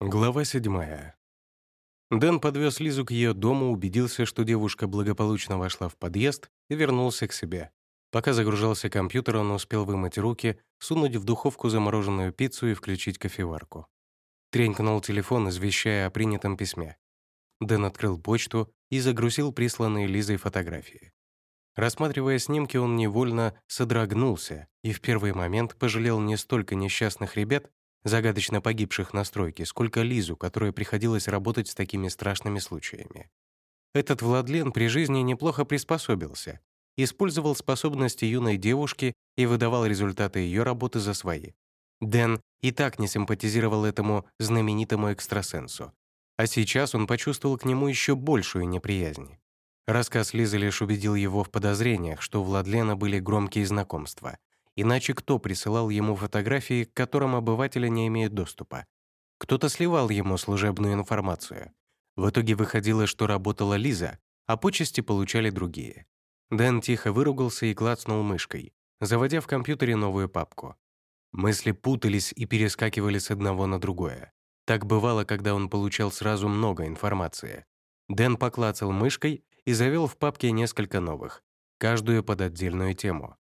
Глава 7. Дэн подвез Лизу к ее дому, убедился, что девушка благополучно вошла в подъезд и вернулся к себе. Пока загружался компьютер, он успел вымыть руки, сунуть в духовку замороженную пиццу и включить кофеварку. Тренькнул телефон, извещая о принятом письме. Дэн открыл почту и загрузил присланные Лизой фотографии. Рассматривая снимки, он невольно содрогнулся и в первый момент пожалел не столько несчастных ребят, загадочно погибших на стройке, сколько Лизу, которой приходилось работать с такими страшными случаями. Этот Владлен при жизни неплохо приспособился, использовал способности юной девушки и выдавал результаты ее работы за свои. Дэн и так не симпатизировал этому знаменитому экстрасенсу. А сейчас он почувствовал к нему еще большую неприязнь. Рассказ Лизы лишь убедил его в подозрениях, что у Владлена были громкие знакомства, Иначе кто присылал ему фотографии, к которым обыватели не имеют доступа? Кто-то сливал ему служебную информацию. В итоге выходило, что работала Лиза, а почести получали другие. Дэн тихо выругался и клацнул мышкой, заводя в компьютере новую папку. Мысли путались и перескакивали с одного на другое. Так бывало, когда он получал сразу много информации. Дэн поклацал мышкой и завел в папке несколько новых, каждую под отдельную тему.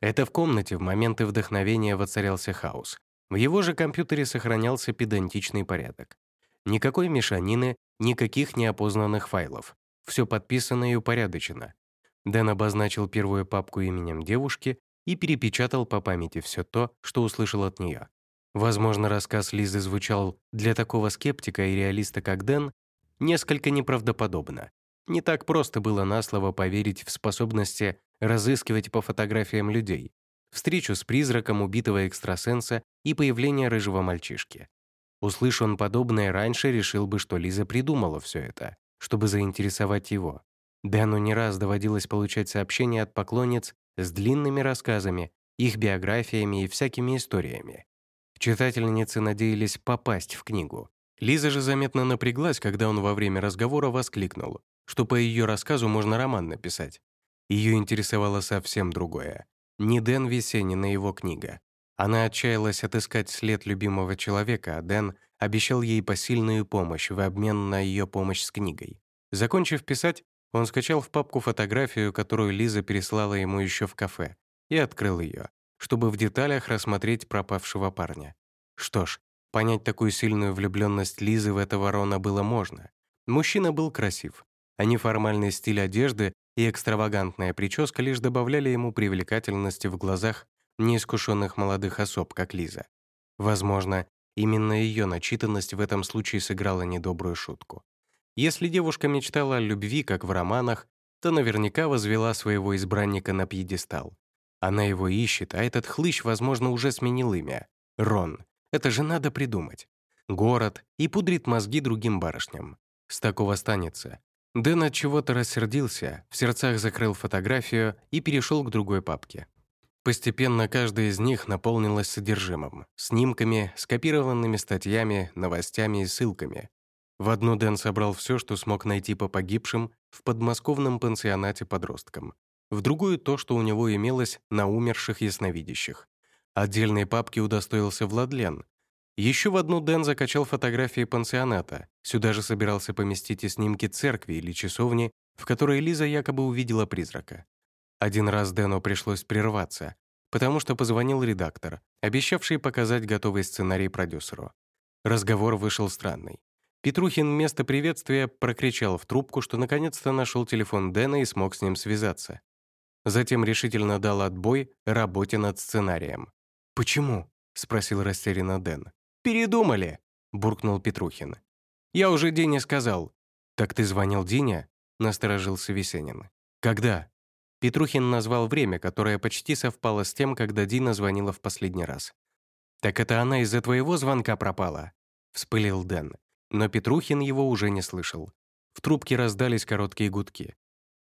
Это в комнате в моменты вдохновения воцарялся хаос. В его же компьютере сохранялся педантичный порядок. Никакой мешанины, никаких неопознанных файлов. Все подписано и упорядочено. Дэн обозначил первую папку именем девушки и перепечатал по памяти все то, что услышал от нее. Возможно, рассказ Лизы звучал для такого скептика и реалиста, как Дэн, несколько неправдоподобно. Не так просто было на слово поверить в способности разыскивать по фотографиям людей, встречу с призраком убитого экстрасенса и появление рыжего мальчишки. Услышь он подобное раньше, решил бы, что Лиза придумала все это, чтобы заинтересовать его. Дэну не раз доводилось получать сообщения от поклонниц с длинными рассказами, их биографиями и всякими историями. Читательницы надеялись попасть в книгу. Лиза же заметно напряглась, когда он во время разговора воскликнул, что по ее рассказу можно роман написать. Ее интересовало совсем другое. Не Дэн Весенин и его книга. Она отчаялась отыскать след любимого человека, а Дэн обещал ей посильную помощь в обмен на ее помощь с книгой. Закончив писать, он скачал в папку фотографию, которую Лиза переслала ему еще в кафе, и открыл ее, чтобы в деталях рассмотреть пропавшего парня. Что ж, понять такую сильную влюбленность Лизы в этого Рона было можно. Мужчина был красив, а неформальный стиль одежды и экстравагантная прическа лишь добавляли ему привлекательности в глазах неискушенных молодых особ, как Лиза. Возможно, именно ее начитанность в этом случае сыграла недобрую шутку. Если девушка мечтала о любви, как в романах, то наверняка возвела своего избранника на пьедестал. Она его ищет, а этот хлыщ, возможно, уже сменил имя. Рон. Это же надо придумать. Город и пудрит мозги другим барышням. С такого станется. Дэн от чего-то рассердился, в сердцах закрыл фотографию и перешел к другой папке. Постепенно каждая из них наполнилась содержимым, снимками, скопированными статьями, новостями и ссылками. В одну Дэн собрал все, что смог найти по погибшим в подмосковном пансионате подросткам. В другую — то, что у него имелось на умерших ясновидящих. Отдельной папки удостоился Владлен, еще в одну Дэн закачал фотографии пансионата. Сюда же собирался поместить и снимки церкви или часовни, в которой Лиза якобы увидела призрака. Один раз Дэну пришлось прерваться, потому что позвонил редактор, обещавший показать готовый сценарий продюсеру. Разговор вышел странный. Петрухин вместо приветствия прокричал в трубку, что наконец-то нашел телефон Дэна и смог с ним связаться. Затем решительно дал отбой работе над сценарием. «Почему?» — спросил растерянно Дэн. «Передумали», — буркнул Петрухин. «Я уже Дине сказал». «Так ты звонил Дине?» — насторожился Весенин. «Когда?» Петрухин назвал время, которое почти совпало с тем, когда Дина звонила в последний раз. «Так это она из-за твоего звонка пропала?» — вспылил Дэн. Но Петрухин его уже не слышал. В трубке раздались короткие гудки.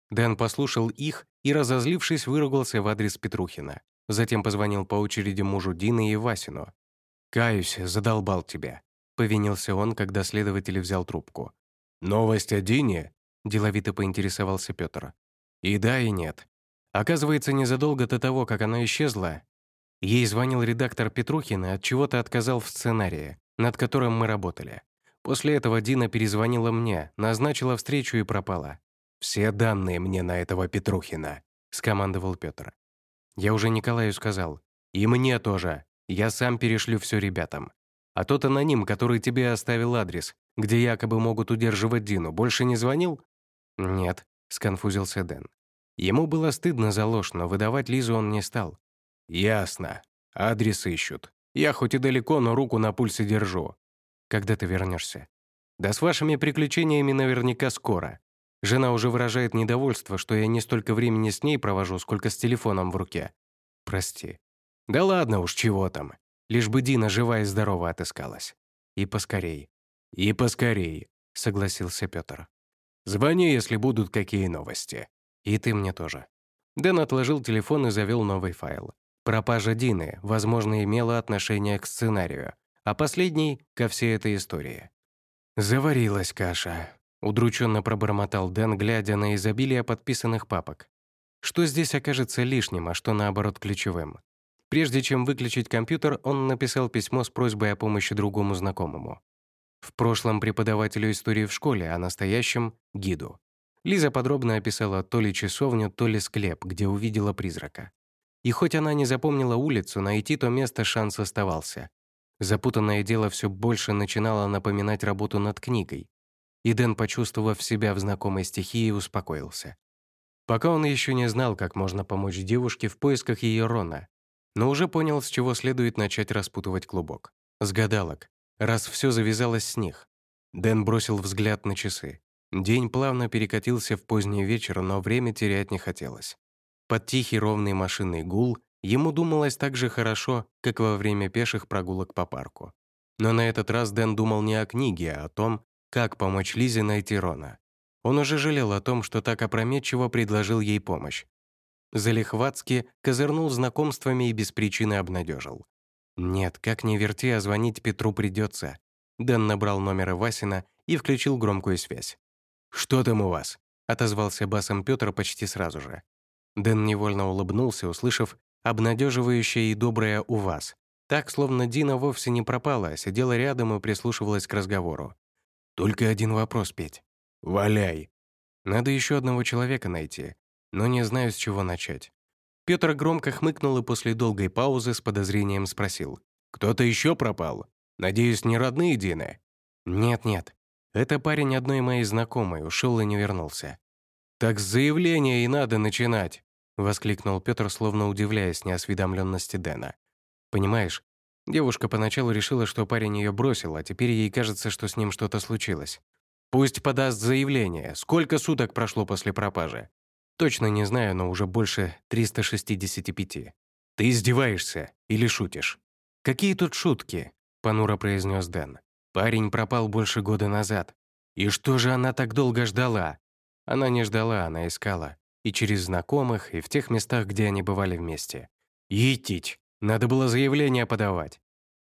Дэн послушал их и, разозлившись, выругался в адрес Петрухина. Затем позвонил по очереди мужу Дины и Васину. «Каюсь, задолбал тебя», — повинился он, когда следователь взял трубку. «Новость о Дине?» — деловито поинтересовался Петр. «И да, и нет. Оказывается, незадолго до того, как она исчезла, ей звонил редактор Петрухин и от чего-то отказал в сценарии, над которым мы работали. После этого Дина перезвонила мне, назначила встречу и пропала. «Все данные мне на этого Петрухина», — скомандовал Петр. Я уже Николаю сказал. «И мне тоже. Я сам перешлю все ребятам. А тот аноним, который тебе оставил адрес, где якобы могут удерживать Дину, больше не звонил?» «Нет», — сконфузился Дэн. Ему было стыдно за ложь, но выдавать Лизу он не стал. «Ясно. Адрес ищут. Я хоть и далеко, но руку на пульсе держу. Когда ты вернешься? Да с вашими приключениями наверняка скоро. Жена уже выражает недовольство, что я не столько времени с ней провожу, сколько с телефоном в руке. Прости. Да ладно уж, чего там. Лишь бы Дина жива и здорова отыскалась. И поскорей. И поскорей, согласился Петр. Звони, если будут какие новости. И ты мне тоже. Дэн отложил телефон и завел новый файл. Пропажа Дины, возможно, имела отношение к сценарию, а последний — ко всей этой истории. «Заварилась каша», — удрученно пробормотал Дэн, глядя на изобилие подписанных папок. Что здесь окажется лишним, а что, наоборот, ключевым? Прежде чем выключить компьютер, он написал письмо с просьбой о помощи другому знакомому. В прошлом преподавателю истории в школе, а настоящем — гиду. Лиза подробно описала то ли часовню, то ли склеп, где увидела призрака. И хоть она не запомнила улицу, найти то место шанс оставался. Запутанное дело все больше начинало напоминать работу над книгой. И Дэн, почувствовав себя в знакомой стихии, успокоился. Пока он еще не знал, как можно помочь девушке в поисках ее Рона, но уже понял, с чего следует начать распутывать клубок. С гадалок, раз все завязалось с них. Дэн бросил взгляд на часы. День плавно перекатился в поздний вечер, но время терять не хотелось. Под тихий ровный машинный гул ему думалось так же хорошо, как во время пеших прогулок по парку. Но на этот раз Дэн думал не о книге, а о том, как помочь Лизе найти Рона. Он уже жалел о том, что так опрометчиво предложил ей помощь. Залихватски козырнул знакомствами и без причины обнадежил. Нет, как ни верти, а звонить Петру придется. Дэн набрал номер Васина и включил громкую связь. «Что там у вас?» — отозвался басом Петр почти сразу же. Дэн невольно улыбнулся, услышав обнадеживающее и доброе «у вас». Так, словно Дина вовсе не пропала, а сидела рядом и прислушивалась к разговору. «Только один вопрос, Петь. Валяй!» Надо еще одного человека найти, но не знаю, с чего начать. Петр громко хмыкнул и после долгой паузы с подозрением спросил. «Кто-то еще пропал? Надеюсь, не родные Дины?» «Нет-нет. Это парень одной моей знакомой, ушел и не вернулся». «Так с заявления и надо начинать. — воскликнул Петр, словно удивляясь неосведомленности Дэна. «Понимаешь, девушка поначалу решила, что парень ее бросил, а теперь ей кажется, что с ним что-то случилось. Пусть подаст заявление. Сколько суток прошло после пропажи? Точно не знаю, но уже больше 365. Ты издеваешься или шутишь? Какие тут шутки? Понуро произнес Дэн. Парень пропал больше года назад. И что же она так долго ждала? Она не ждала, она искала. И через знакомых, и в тех местах, где они бывали вместе. Етить! Надо было заявление подавать.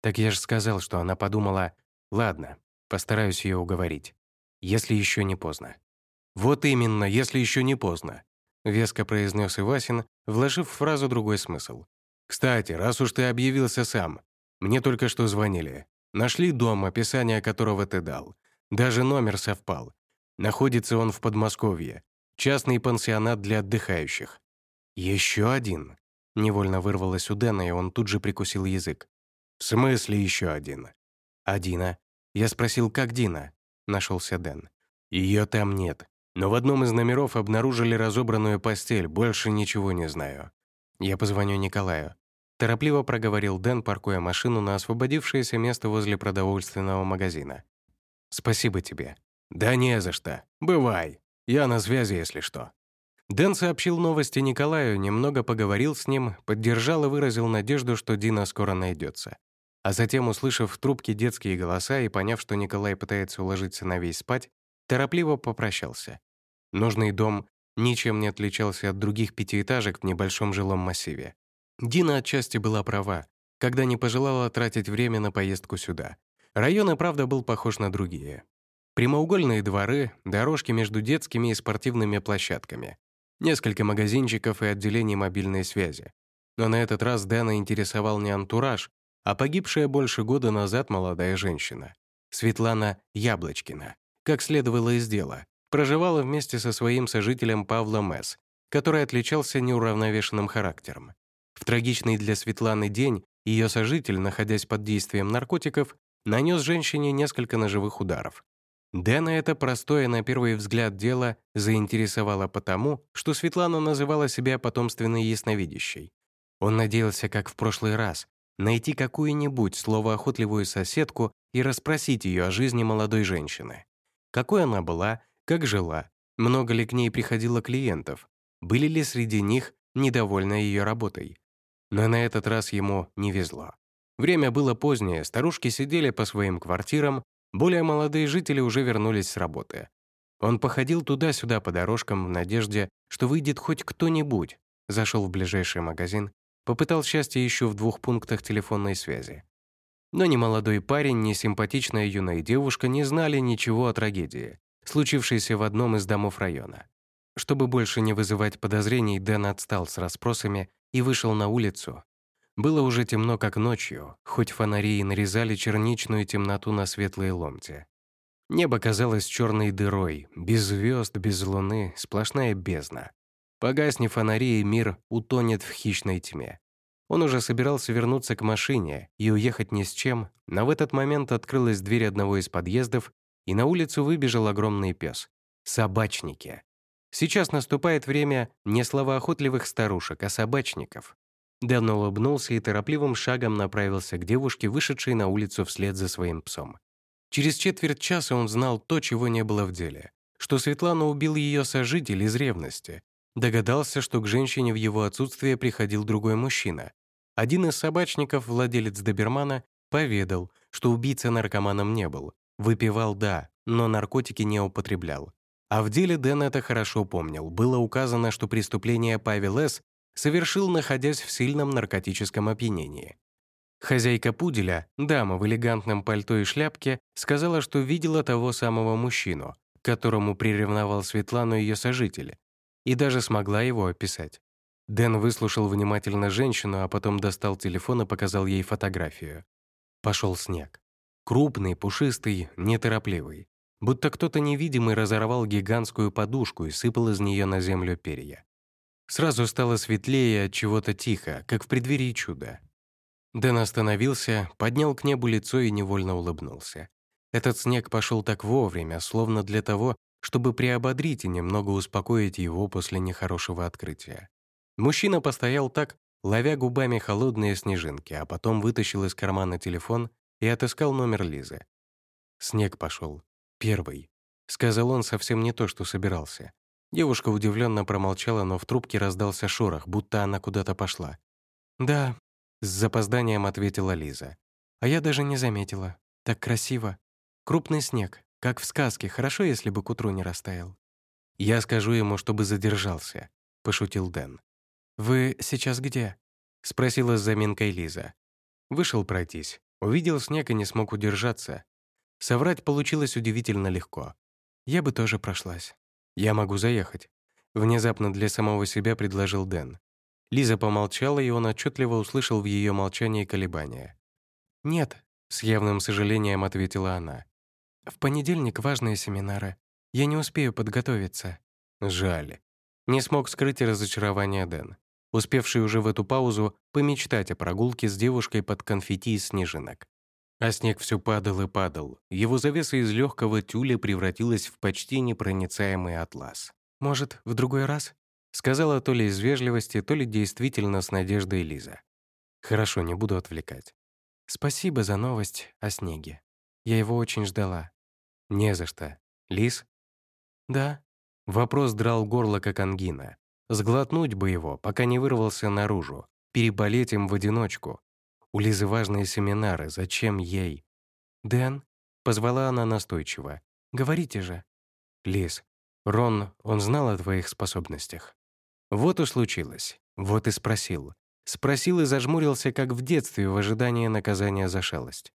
Так я же сказал, что она подумала, ладно, постараюсь ее уговорить. Если еще не поздно. Вот именно, если еще не поздно. Веско произнес Ивасин, вложив в фразу другой смысл. «Кстати, раз уж ты объявился сам, мне только что звонили. Нашли дом, описание которого ты дал. Даже номер совпал. Находится он в Подмосковье. Частный пансионат для отдыхающих. Еще один. Невольно вырвалось у Дэна, и он тут же прикусил язык. «В смысле еще один?» «А Дина?» Я спросил, как Дина? Нашелся Дэн. Ее там нет. Но в одном из номеров обнаружили разобранную постель, больше ничего не знаю. Я позвоню Николаю. Торопливо проговорил Дэн, паркуя машину на освободившееся место возле продовольственного магазина. «Спасибо тебе». «Да не за что. Бывай». Я на связи, если что». Дэн сообщил новости Николаю, немного поговорил с ним, поддержал и выразил надежду, что Дина скоро найдется. А затем, услышав в трубке детские голоса и поняв, что Николай пытается уложить сыновей спать, торопливо попрощался. Нужный дом ничем не отличался от других пятиэтажек в небольшом жилом массиве. Дина отчасти была права, когда не пожелала тратить время на поездку сюда. Район и правда был похож на другие. Прямоугольные дворы, дорожки между детскими и спортивными площадками, несколько магазинчиков и отделений мобильной связи. Но на этот раз Дэна интересовал не антураж, а погибшая больше года назад молодая женщина. Светлана Яблочкина, как следовало из дела, проживала вместе со своим сожителем Павлом С., который отличался неуравновешенным характером. В трагичный для Светланы день ее сожитель, находясь под действием наркотиков, нанес женщине несколько ножевых ударов. Дэна это простое на первый взгляд дело заинтересовало потому, что Светлана называла себя потомственной ясновидящей. Он надеялся, как в прошлый раз, найти какую-нибудь словоохотливую соседку и расспросить ее о жизни молодой женщины. Какой она была, как жила, много ли к ней приходило клиентов, были ли среди них недовольны ее работой. Но на этот раз ему не везло. Время было позднее, старушки сидели по своим квартирам, более молодые жители уже вернулись с работы. Он походил туда-сюда по дорожкам в надежде, что выйдет хоть кто-нибудь, зашел в ближайший магазин, попытал счастье еще в двух пунктах телефонной связи. Но ни молодой парень, ни симпатичная юная девушка не знали ничего о трагедии, случившейся в одном из домов района. Чтобы больше не вызывать подозрений, Дэн отстал с расспросами и вышел на улицу, было уже темно, как ночью, хоть фонари и нарезали черничную темноту на светлые ломти. Небо казалось черной дырой, без звезд, без луны, сплошная бездна. Погасни фонари, и мир утонет в хищной тьме. Он уже собирался вернуться к машине и уехать ни с чем, но в этот момент открылась дверь одного из подъездов, и на улицу выбежал огромный пес. Собачники. Сейчас наступает время не словоохотливых старушек, а собачников. Дэн улыбнулся и торопливым шагом направился к девушке, вышедшей на улицу вслед за своим псом. Через четверть часа он знал то, чего не было в деле, что Светлана убил ее сожитель из ревности. Догадался, что к женщине в его отсутствие приходил другой мужчина. Один из собачников, владелец добермана, поведал, что убийца наркоманом не был. Выпивал, да, но наркотики не употреблял. А в деле Дэн это хорошо помнил. Было указано, что преступление Павел С совершил, находясь в сильном наркотическом опьянении. Хозяйка пуделя, дама в элегантном пальто и шляпке, сказала, что видела того самого мужчину, которому приревновал Светлану ее сожитель, и даже смогла его описать. Дэн выслушал внимательно женщину, а потом достал телефон и показал ей фотографию. Пошел снег. Крупный, пушистый, неторопливый. Будто кто-то невидимый разорвал гигантскую подушку и сыпал из нее на землю перья. Сразу стало светлее от чего-то тихо, как в преддверии чуда. Дэн остановился, поднял к небу лицо и невольно улыбнулся. Этот снег пошел так вовремя, словно для того, чтобы приободрить и немного успокоить его после нехорошего открытия. Мужчина постоял так, ловя губами холодные снежинки, а потом вытащил из кармана телефон и отыскал номер Лизы. «Снег пошел. Первый», — сказал он совсем не то, что собирался. Девушка удивленно промолчала, но в трубке раздался шорох, будто она куда-то пошла. «Да», — с запозданием ответила Лиза. «А я даже не заметила. Так красиво. Крупный снег, как в сказке, хорошо, если бы к утру не растаял». «Я скажу ему, чтобы задержался», — пошутил Дэн. «Вы сейчас где?» — спросила с заминкой Лиза. Вышел пройтись. Увидел снег и не смог удержаться. Соврать получилось удивительно легко. Я бы тоже прошлась. «Я могу заехать», — внезапно для самого себя предложил Дэн. Лиза помолчала, и он отчетливо услышал в ее молчании колебания. «Нет», — с явным сожалением ответила она. «В понедельник важные семинары. Я не успею подготовиться». «Жаль». Не смог скрыть разочарование Дэн, успевший уже в эту паузу помечтать о прогулке с девушкой под конфетти из снежинок. А снег все падал и падал. Его завеса из легкого тюля превратилась в почти непроницаемый атлас. «Может, в другой раз?» Сказала то ли из вежливости, то ли действительно с надеждой Лиза. «Хорошо, не буду отвлекать. Спасибо за новость о снеге. Я его очень ждала». «Не за что. Лиз?» «Да». Вопрос драл горло, как ангина. Сглотнуть бы его, пока не вырвался наружу. Переболеть им в одиночку. У Лизы важные семинары, зачем ей? «Дэн?» — позвала она настойчиво. «Говорите же». «Лиз, Рон, он знал о твоих способностях?» Вот и случилось. Вот и спросил. Спросил и зажмурился, как в детстве, в ожидании наказания за шалость.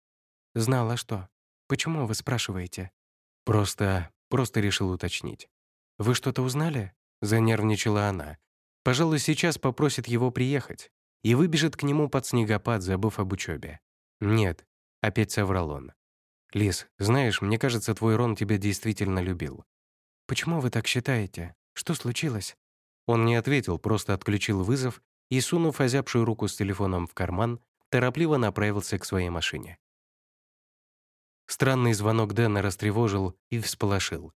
«Знала что? Почему вы спрашиваете?» «Просто... просто решил уточнить». «Вы что-то узнали?» — занервничала она. «Пожалуй, сейчас попросит его приехать и выбежит к нему под снегопад, забыв об учебе. «Нет», — опять соврал он. «Лиз, знаешь, мне кажется, твой Рон тебя действительно любил». «Почему вы так считаете? Что случилось?» Он не ответил, просто отключил вызов и, сунув озябшую руку с телефоном в карман, торопливо направился к своей машине. Странный звонок Дэна растревожил и всполошил.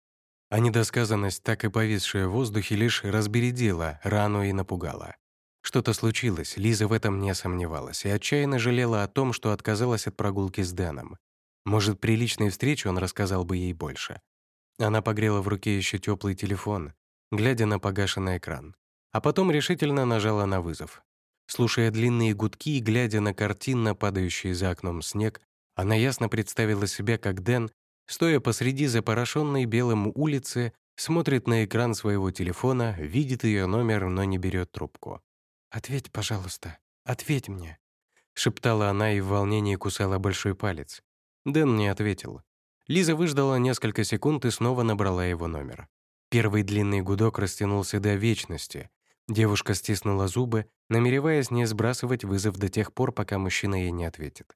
А недосказанность, так и повисшая в воздухе, лишь разбередила рану и напугала. Что-то случилось, Лиза в этом не сомневалась и отчаянно жалела о том, что отказалась от прогулки с Дэном. Может, при личной встрече он рассказал бы ей больше. Она погрела в руке еще теплый телефон, глядя на погашенный экран, а потом решительно нажала на вызов. Слушая длинные гудки и глядя на картинно падающий за окном снег, она ясно представила себя, как Дэн, стоя посреди запорошенной белым улицы, смотрит на экран своего телефона, видит ее номер, но не берет трубку. «Ответь, пожалуйста, ответь мне», — шептала она и в волнении кусала большой палец. Дэн не ответил. Лиза выждала несколько секунд и снова набрала его номер. Первый длинный гудок растянулся до вечности. Девушка стиснула зубы, намереваясь не сбрасывать вызов до тех пор, пока мужчина ей не ответит.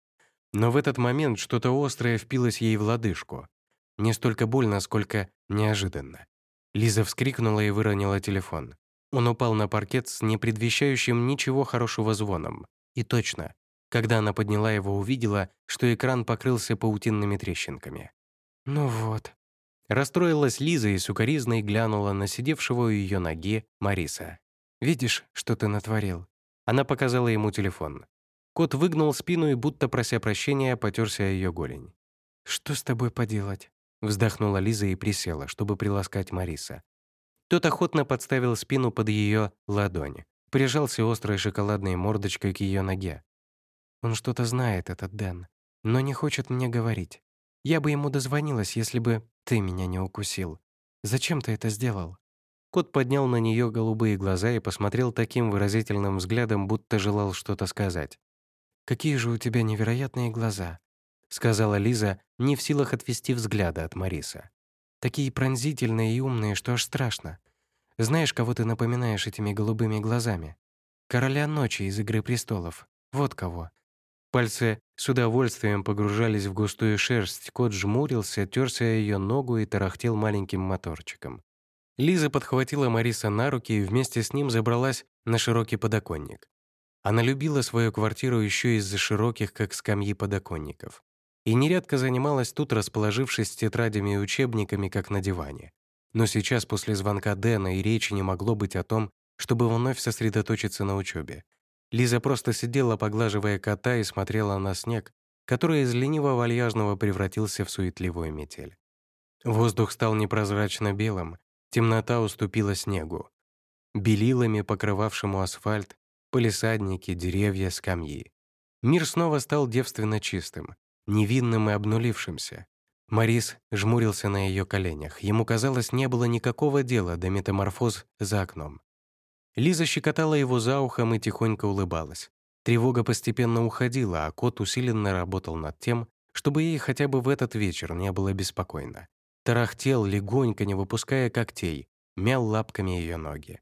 Но в этот момент что-то острое впилось ей в лодыжку. Не столько больно, сколько неожиданно. Лиза вскрикнула и выронила телефон. Он упал на паркет с непредвещающим ничего хорошего звоном. И точно, когда она подняла его, увидела, что экран покрылся паутинными трещинками. «Ну вот». Расстроилась Лиза и сукоризной глянула на сидевшего у ее ноги Мариса. «Видишь, что ты натворил?» Она показала ему телефон. Кот выгнул спину и, будто прося прощения, потерся ее голень. «Что с тобой поделать?» Вздохнула Лиза и присела, чтобы приласкать Мариса. Тот охотно подставил спину под ее ладонь, прижался острой шоколадной мордочкой к ее ноге. «Он что-то знает, этот Дэн, но не хочет мне говорить. Я бы ему дозвонилась, если бы ты меня не укусил. Зачем ты это сделал?» Кот поднял на нее голубые глаза и посмотрел таким выразительным взглядом, будто желал что-то сказать. «Какие же у тебя невероятные глаза», — сказала Лиза, не в силах отвести взгляда от Мариса. Такие пронзительные и умные, что аж страшно. Знаешь, кого ты напоминаешь этими голубыми глазами? Короля ночи из «Игры престолов». Вот кого. Пальцы с удовольствием погружались в густую шерсть, кот жмурился, терся ее ногу и тарахтел маленьким моторчиком. Лиза подхватила Мариса на руки и вместе с ним забралась на широкий подоконник. Она любила свою квартиру еще из-за широких, как скамьи подоконников и нередко занималась тут, расположившись с тетрадями и учебниками, как на диване. Но сейчас, после звонка Дэна, и речи не могло быть о том, чтобы вновь сосредоточиться на учебе. Лиза просто сидела, поглаживая кота, и смотрела на снег, который из лениво-вальяжного превратился в суетливую метель. Воздух стал непрозрачно белым, темнота уступила снегу. Белилами, покрывавшему асфальт, полисадники, деревья, скамьи. Мир снова стал девственно чистым невинным и обнулившимся. Марис жмурился на ее коленях. Ему казалось, не было никакого дела до метаморфоз за окном. Лиза щекотала его за ухом и тихонько улыбалась. Тревога постепенно уходила, а кот усиленно работал над тем, чтобы ей хотя бы в этот вечер не было беспокойно. Тарахтел легонько, не выпуская когтей, мял лапками ее ноги.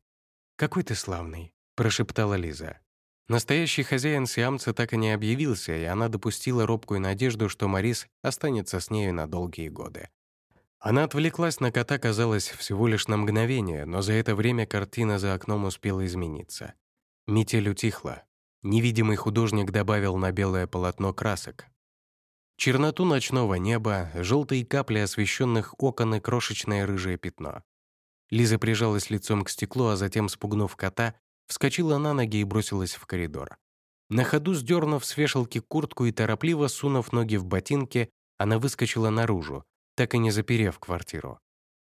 «Какой ты славный», — прошептала Лиза. Настоящий хозяин сиамца так и не объявился, и она допустила робкую надежду, что Марис останется с нею на долгие годы. Она отвлеклась на кота, казалось, всего лишь на мгновение, но за это время картина за окном успела измениться. Метель утихла. Невидимый художник добавил на белое полотно красок. Черноту ночного неба, желтые капли освещенных окон и крошечное рыжее пятно. Лиза прижалась лицом к стеклу, а затем, спугнув кота, вскочила на ноги и бросилась в коридор. На ходу сдернув с вешалки куртку и торопливо сунув ноги в ботинки, она выскочила наружу, так и не заперев квартиру.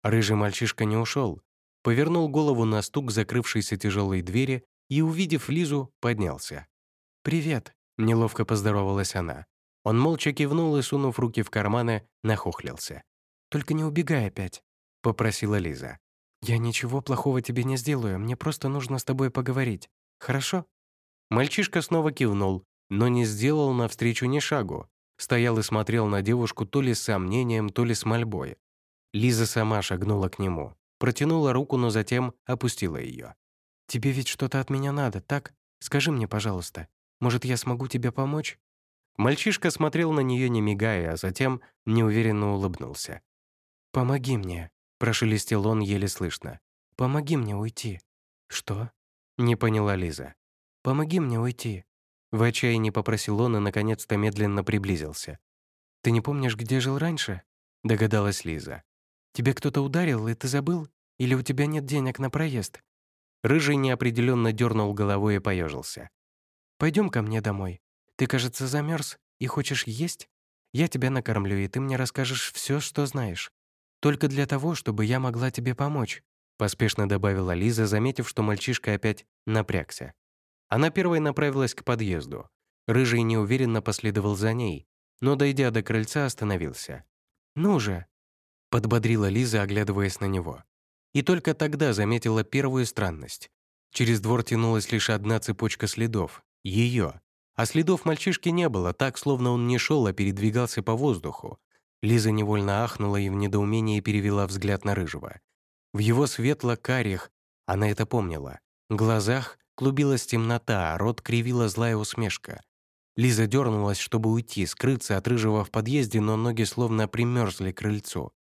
Рыжий мальчишка не ушел, повернул голову на стук закрывшейся тяжелой двери и, увидев Лизу, поднялся. «Привет», — неловко поздоровалась она. Он молча кивнул и, сунув руки в карманы, нахохлился. «Только не убегай опять», — попросила Лиза. «Я ничего плохого тебе не сделаю, мне просто нужно с тобой поговорить. Хорошо?» Мальчишка снова кивнул, но не сделал навстречу ни шагу. Стоял и смотрел на девушку то ли с сомнением, то ли с мольбой. Лиза сама шагнула к нему, протянула руку, но затем опустила ее. «Тебе ведь что-то от меня надо, так? Скажи мне, пожалуйста, может, я смогу тебе помочь?» Мальчишка смотрел на нее не мигая, а затем неуверенно улыбнулся. «Помоги мне», — прошелестел он еле слышно. «Помоги мне уйти». «Что?» — не поняла Лиза. «Помоги мне уйти». В отчаянии попросил он и, наконец-то, медленно приблизился. «Ты не помнишь, где жил раньше?» — догадалась Лиза. «Тебе кто-то ударил, и ты забыл? Или у тебя нет денег на проезд?» Рыжий неопределенно дернул головой и поежился. Пойдем ко мне домой. Ты, кажется, замерз и хочешь есть? Я тебя накормлю, и ты мне расскажешь все, что знаешь. Только для того, чтобы я могла тебе помочь», поспешно добавила Лиза, заметив, что мальчишка опять напрягся. Она первой направилась к подъезду. Рыжий неуверенно последовал за ней, но, дойдя до крыльца, остановился. «Ну же!» — подбодрила Лиза, оглядываясь на него. И только тогда заметила первую странность. Через двор тянулась лишь одна цепочка следов — ее. А следов мальчишки не было, так, словно он не шел, а передвигался по воздуху. Лиза невольно ахнула и в недоумении перевела взгляд на Рыжего. В его светло-карих, она это помнила, глазах клубилась темнота, а рот кривила злая усмешка. Лиза дернулась, чтобы уйти, скрыться от Рыжего в подъезде, но ноги словно примерзли к крыльцу.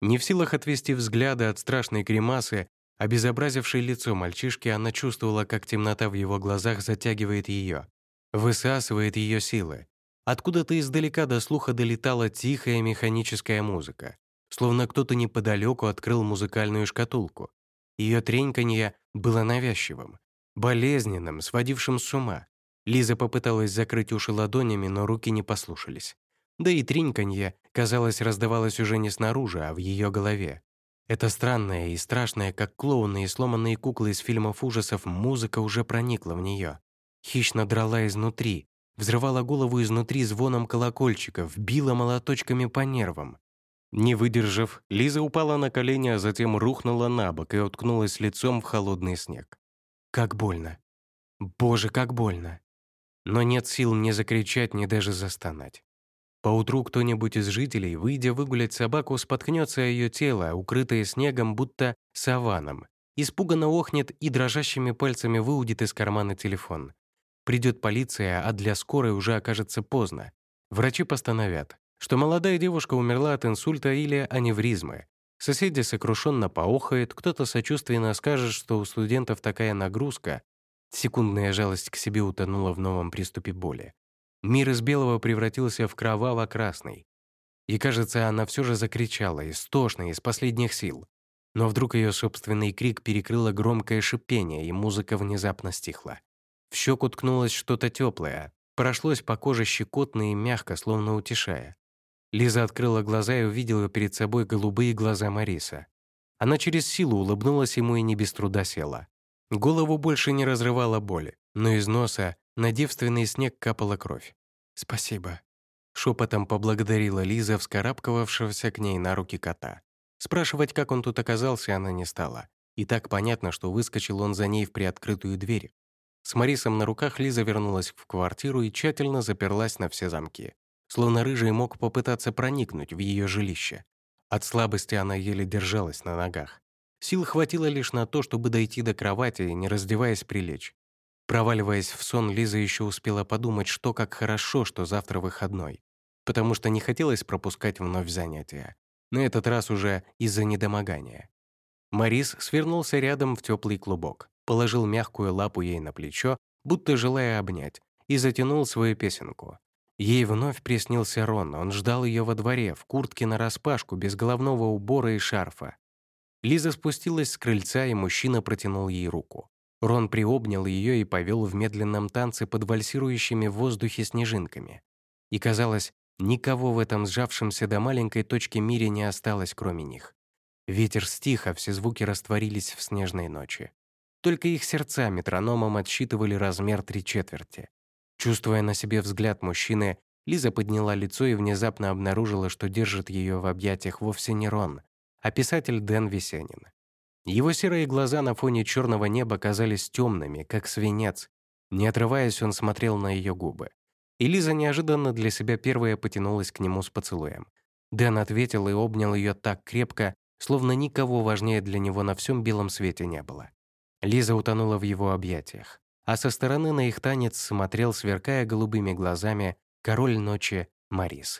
Не в силах отвести взгляды от страшной гримасы, обезобразившей лицо мальчишки, она чувствовала, как темнота в его глазах затягивает ее, высасывает ее силы. Откуда-то издалека до слуха долетала тихая механическая музыка, словно кто-то неподалеку открыл музыкальную шкатулку. Ее треньканье было навязчивым, болезненным, сводившим с ума. Лиза попыталась закрыть уши ладонями, но руки не послушались. Да и треньканье, казалось, раздавалось уже не снаружи, а в ее голове. Это странная и страшная, как клоуны и сломанные куклы из фильмов ужасов, музыка уже проникла в нее. Хищно драла изнутри, взрывала голову изнутри звоном колокольчиков, била молоточками по нервам. Не выдержав, Лиза упала на колени, а затем рухнула на бок и уткнулась лицом в холодный снег. Как больно. Боже, как больно. Но нет сил ни закричать, ни даже застонать. Поутру кто-нибудь из жителей, выйдя выгулять собаку, споткнется о ее тело, укрытое снегом, будто саваном, испуганно охнет и дрожащими пальцами выудит из кармана телефон. Придет полиция, а для скорой уже окажется поздно. Врачи постановят, что молодая девушка умерла от инсульта или аневризмы. Соседи сокрушенно поохают, кто-то сочувственно скажет, что у студентов такая нагрузка. Секундная жалость к себе утонула в новом приступе боли. Мир из белого превратился в кроваво-красный. И, кажется, она все же закричала, истошно, из последних сил. Но вдруг ее собственный крик перекрыло громкое шипение, и музыка внезапно стихла. В щеку ткнулось что-то теплое, прошлось по коже щекотно и мягко, словно утешая. Лиза открыла глаза и увидела перед собой голубые глаза Мариса. Она через силу улыбнулась ему и не без труда села. Голову больше не разрывала боль, но из носа на девственный снег капала кровь. «Спасибо», — шепотом поблагодарила Лиза, вскарабкавшегося к ней на руки кота. Спрашивать, как он тут оказался, она не стала. И так понятно, что выскочил он за ней в приоткрытую дверь, с Марисом на руках Лиза вернулась в квартиру и тщательно заперлась на все замки. Словно рыжий мог попытаться проникнуть в ее жилище. От слабости она еле держалась на ногах. Сил хватило лишь на то, чтобы дойти до кровати и, не раздеваясь, прилечь. Проваливаясь в сон, Лиза еще успела подумать, что как хорошо, что завтра выходной. Потому что не хотелось пропускать вновь занятия. На этот раз уже из-за недомогания. Марис свернулся рядом в теплый клубок положил мягкую лапу ей на плечо, будто желая обнять, и затянул свою песенку. Ей вновь приснился Рон, он ждал ее во дворе, в куртке нараспашку, без головного убора и шарфа. Лиза спустилась с крыльца, и мужчина протянул ей руку. Рон приобнял ее и повел в медленном танце под вальсирующими в воздухе снежинками. И казалось, никого в этом сжавшемся до маленькой точки мире не осталось, кроме них. Ветер стих, а все звуки растворились в снежной ночи. Только их сердца метрономом отсчитывали размер три четверти. Чувствуя на себе взгляд мужчины, Лиза подняла лицо и внезапно обнаружила, что держит ее в объятиях вовсе не Рон, а писатель Дэн Весенин. Его серые глаза на фоне черного неба казались темными, как свинец. Не отрываясь, он смотрел на ее губы. И Лиза неожиданно для себя первая потянулась к нему с поцелуем. Дэн ответил и обнял ее так крепко, словно никого важнее для него на всем белом свете не было. Лиза утонула в его объятиях, а со стороны на их танец смотрел, сверкая голубыми глазами, Король ночи Марис.